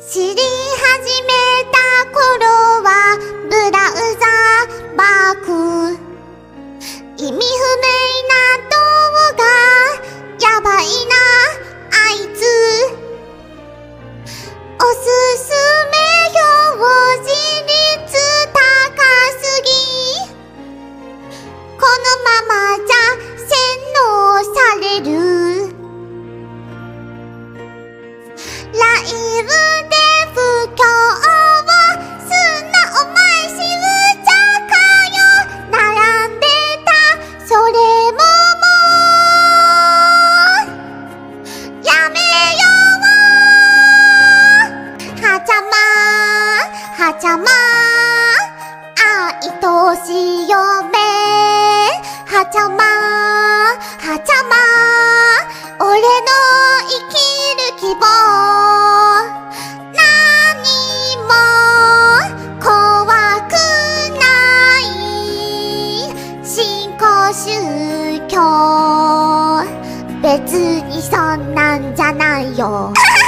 知り始めた頃はブラウザーバーク意味不明な動画やばいなあいつ。おすすめ表示率高すぎ。このままじゃ洗脳される。ライブはちゃま愛しい嫁はちゃまはちゃま俺の生きる希望。何も怖くない。新興宗教。別にそんなんじゃないよ。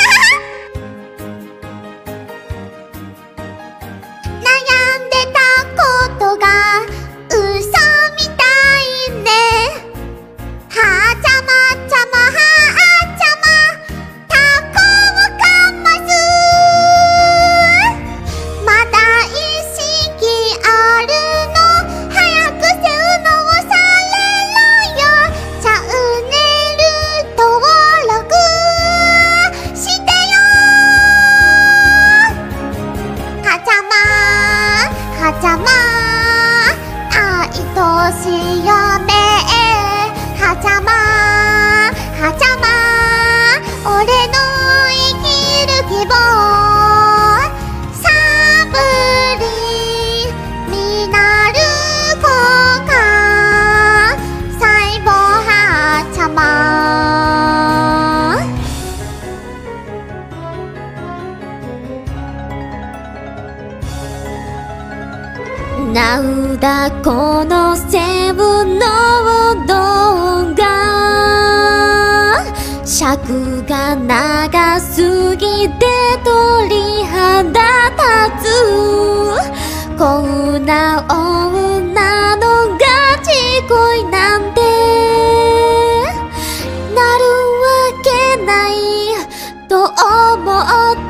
はちゃま愛なんだこのセブンの動画尺が長すぎて鳥肌立つ。こんな女のガチ恋なんて。なるわけないと思って。